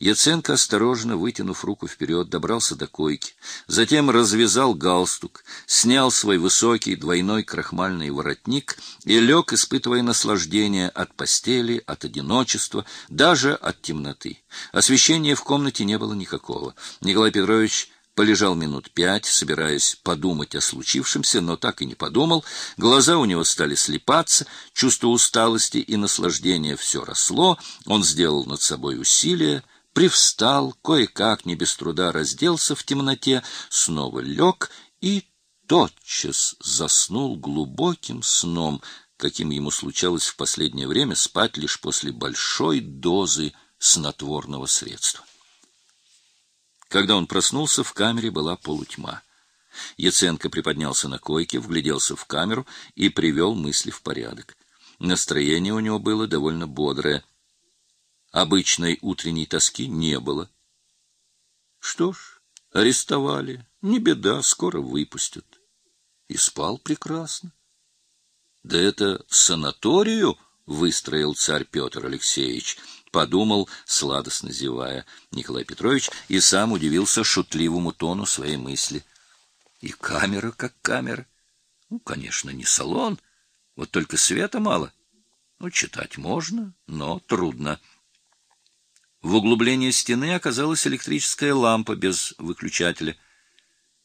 Яценко, осторожно вытянув руку вперед, добрался до койки, затем развязал галстук, снял свой высокий двойной крахмальный воротник и лег, испытывая наслаждение от постели, от одиночества, даже от темноты. Освещения в комнате не было никакого. Николай Петрович полежал минут пять, собираясь подумать о случившемся, но так и не подумал. Глаза у него стали слепаться, чувство усталости и наслаждения все росло. Он сделал над собой усилие, привстал, кое-как, не без труда разделся в темноте, снова лег и тотчас заснул глубоким сном, каким ему случалось в последнее время спать лишь после большой дозы снотворного средства. Когда он проснулся, в камере была полутьма. Яценко приподнялся на койке, вгляделся в камеру и привел мысли в порядок. Настроение у него было довольно бодрое. Обычной утренней тоски не было. Что ж, арестовали. Не беда, скоро выпустят. И спал прекрасно. Да это санаторию выстроил царь Петр Алексеевич — подумал, сладостно зевая, Николай Петрович и сам удивился шутливому тону своей мысли. И камера как камера. Ну, конечно, не салон, вот только света мало. Ну, читать можно, но трудно. В углублении стены оказалась электрическая лампа без выключателя.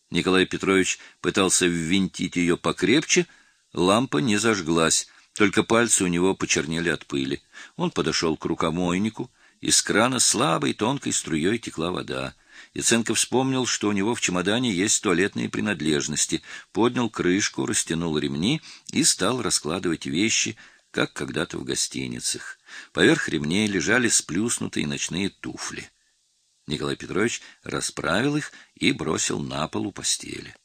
Николай Петрович пытался ввинтить ее покрепче, лампа не зажглась. Только пальцы у него почернели от пыли. Он подошел к рукомойнику. Из крана слабой тонкой струей текла вода. Яценко вспомнил, что у него в чемодане есть туалетные принадлежности, поднял крышку, растянул ремни и стал раскладывать вещи, как когда-то в гостиницах. Поверх ремней лежали сплюснутые ночные туфли. Николай Петрович расправил их и бросил на пол у постели.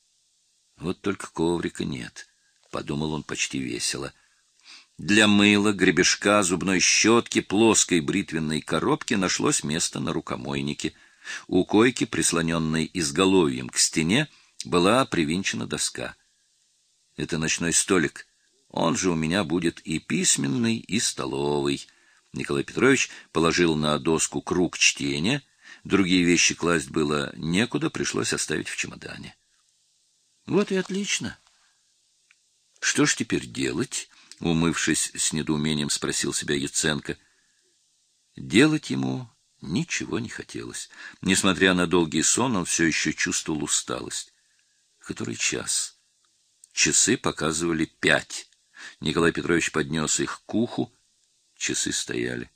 Вот только коврика нет, подумал он почти весело. Для мыла, гребешка, зубной щетки, плоской бритвенной коробки нашлось место на рукомойнике. У койки, прислоненной изголовьем к стене, была привинчена доска. Это ночной столик. Он же у меня будет и письменный, и столовый. Николай Петрович положил на доску круг чтения. Другие вещи класть было некуда, пришлось оставить в чемодане. Вот и отлично. Что ж теперь делать? умывшись с недоумением, спросил себя Яценко. Делать ему ничего не хотелось. Несмотря на долгий сон, он все еще чувствовал усталость. Который час? Часы показывали пять. Николай Петрович поднес их к уху. Часы стояли.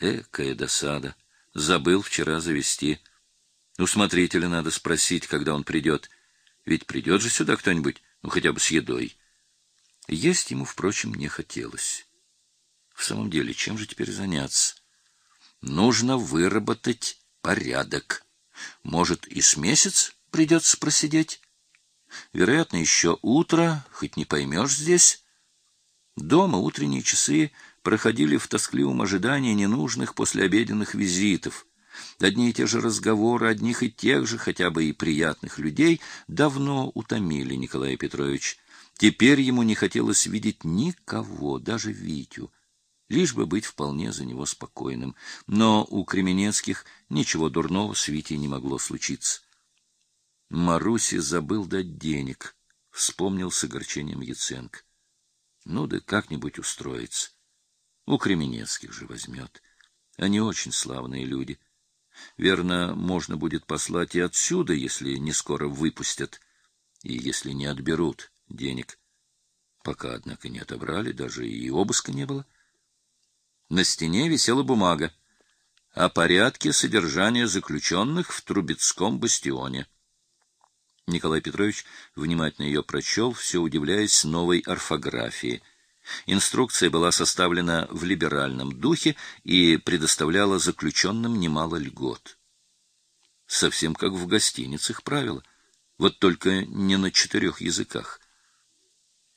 Экая досада. Забыл вчера завести. У смотрителя надо спросить, когда он придет. Ведь придет же сюда кто-нибудь, ну хотя бы с едой. Есть ему, впрочем, не хотелось. В самом деле, чем же теперь заняться? Нужно выработать порядок. Может, и с месяц придется просидеть. Вероятно, еще утро, хоть не поймешь здесь. Дома утренние часы проходили в тоскливом ожидании ненужных послеобеденных визитов. Одни и те же разговоры одних и тех же, хотя бы и приятных людей, давно утомили Николая Петровича. Теперь ему не хотелось видеть никого, даже Витю, лишь бы быть вполне за него спокойным. Но у Кременецких ничего дурного с Витей не могло случиться. Маруси забыл дать денег, вспомнил с огорчением Яценко. Ну да как-нибудь устроится. У Кременецких же возьмет. Они очень славные люди. Верно, можно будет послать и отсюда, если не скоро выпустят, и если не отберут денег. Пока, однако, не отобрали, даже и обыска не было. На стене висела бумага о порядке содержания заключенных в Трубецком бастионе. Николай Петрович внимательно ее прочел, все удивляясь новой орфографии. Инструкция была составлена в либеральном духе и предоставляла заключенным немало льгот. Совсем как в гостиницах правила, вот только не на четырех языках.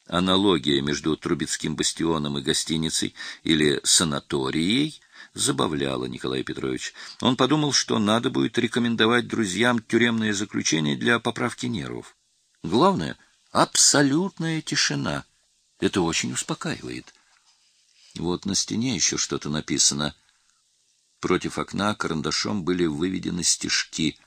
Аналогия между Трубецким бастионом и гостиницей или санаторией забавляла Николая Петровича. Он подумал, что надо будет рекомендовать друзьям тюремное заключение для поправки нервов. Главное — абсолютная тишина. Это очень успокаивает. Вот на стене еще что-то написано. Против окна карандашом были выведены стежки —